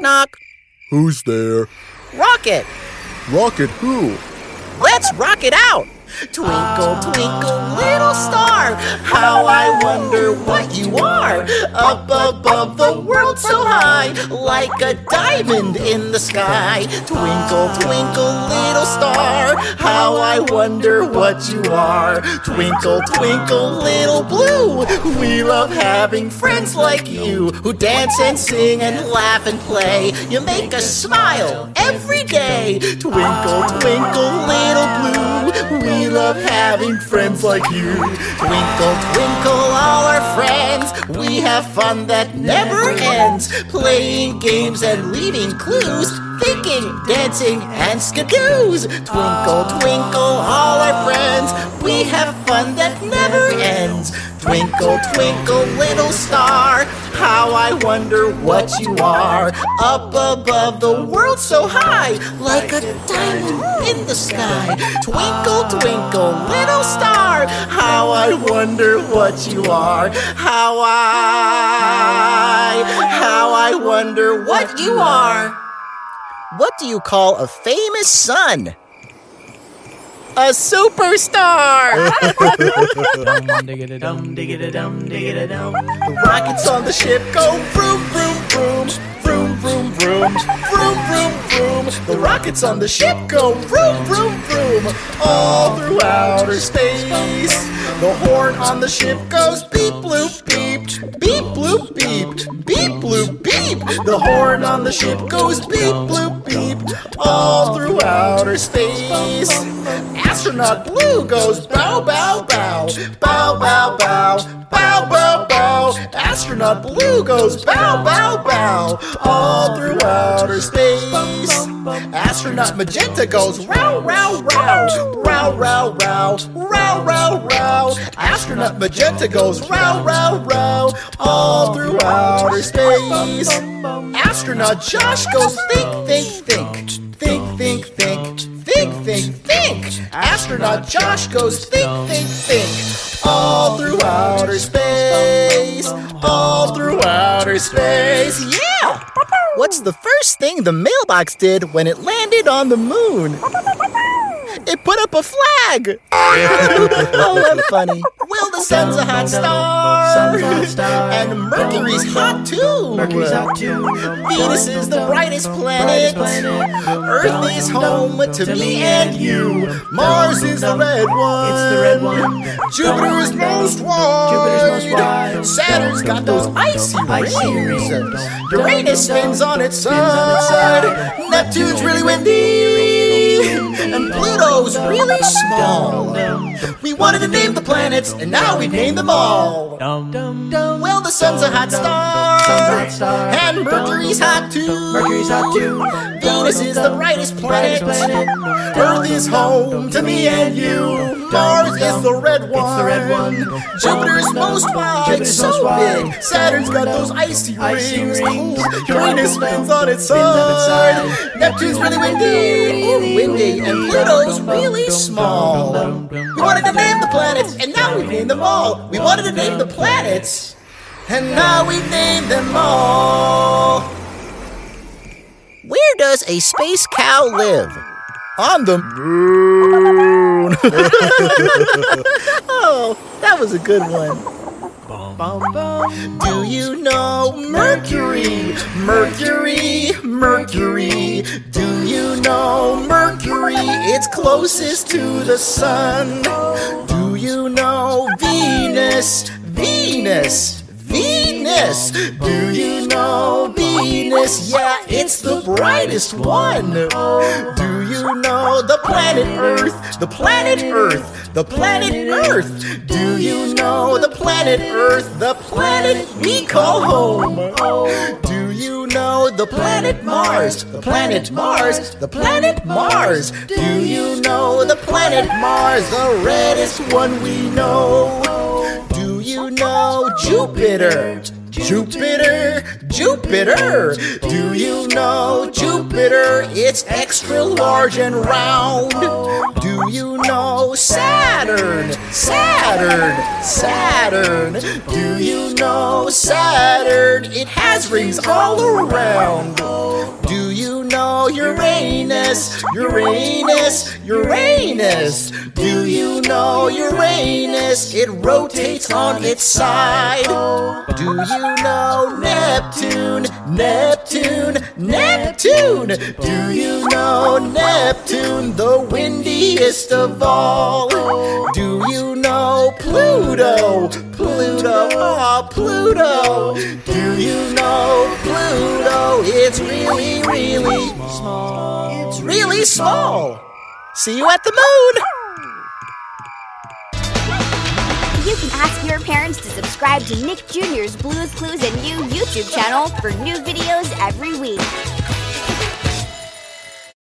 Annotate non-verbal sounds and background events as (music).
knock. Who's there? Rocket, Rocket who? let's rock it out. Twinkle, twinkle, little star, how I wonder what you are. Up above the world so high, like a diamond in the sky. Twinkle, twinkle, little I wonder what you are. Twinkle, twinkle, little blue, we love having friends like you who dance and sing and laugh and play. You make us smile every day. Twinkle, twinkle, little blue, we love having friends like you. Twinkle, twinkle, all our friends, we have fun that never ends. Playing games and leaving clues. Thinking, dancing, and skidoos. Twinkle, twinkle, all our friends. We have fun that never ends. Twinkle, twinkle, little star. How I wonder what you are. Up above the world so high, like a diamond in the sky. Twinkle, twinkle, little star. How I wonder what you are. How I, how I wonder what you are. What do you call a famous son? A superstar! (laughs) Dum diggity dum diggity dum diggity dum. The rockets on the ship go vroom, vroom, vroom, vroom, vroom, vroom, vroom, vroom, vroom. The rockets on the ship go vroom, vroom, vroom, all through outer space. The horn on the ship goes beep bloop beeped, beep bloop beeped, beep bloop beeped. The horn on the ship goes beep bloop beeped all through outer space. Astronaut Blue goes bow bow bow, bow bow bow, bow bow bow. Astronaut Blue goes bow bow bow all through outer space. Astronaut Magenta goes row row row, row row row row, row, row. Astronaut Magenta goes row, row, row, all through outer space. Astronaut Josh goes think, think, think, think, think, think, think, think, think. Astronaut Josh goes think, think, think, all through outer space, all through outer space. Yeah! What's the first thing the mailbox did when it landed on the moon? It put up a flag. (laughs) oh, that's funny. Well, the sun's a hot star, Sun's a hot star. and Mercury's hot too. Mercury's hot too. Venus is the brightest planet. Earth is home to me and you. Mars is the red one. It's the red one. Jupiter is most wide. Jupiter's most wide. Saturn's got those icy rings. Uranus spins on its on its side. side. Neptune's really windy small. We wanted to name the planets, and now we named them all. Dum dum dum. Well, the sun's a hot star. Sun's a hot star. And Mercury's hot too. Mercury's hot too. Venus is the brightest planet. Earth is home to me and you. Mars is the red one. It's the red one. Jupiter's most wide, Jupiter's so big. Saturn's got those icy, Icy rings. rings. Uranus spins on its Spins side. side. Neptune's really windy, ooh, windy, and Pluto's really small. We them all. We wanted to name the planets, and now we named them all. Where does a space cow live? On the moon. (laughs) oh, that was a good one. Bum bum. Do you know Mercury? Mercury, Mercury. Do you know Mercury? It's closest to the sun. You know Venus? Venus, Venus. Do you know Venus? Yeah, it's the brightest one. Do you know the planet Earth? The planet Earth, the planet Earth. Do you know the planet Earth? The planet we call home. Do know the planet Mars? The planet Mars, the planet Mars. Do you know the planet Mars? The reddest one we know. Do you know Jupiter? Jupiter, Jupiter. Do you know Jupiter? It's extra large and round. Do you know Saturn, Saturn, Saturn? Do you know Saturn? It has rings all around. Do you know Uranus, Uranus, Uranus? Do you know Uranus? It rotates on its side. Do you know Neptune, Neptune, Neptune? Do you know Neptune, the windiest of all? Do you know Pluto, Pluto, oh, Pluto? Do you know Pluto? It's really, really small. It's really small. See you at the moon. You can ask your parents to subscribe to Nick Jr.'s Blue's Clues and You YouTube channel for new videos every week.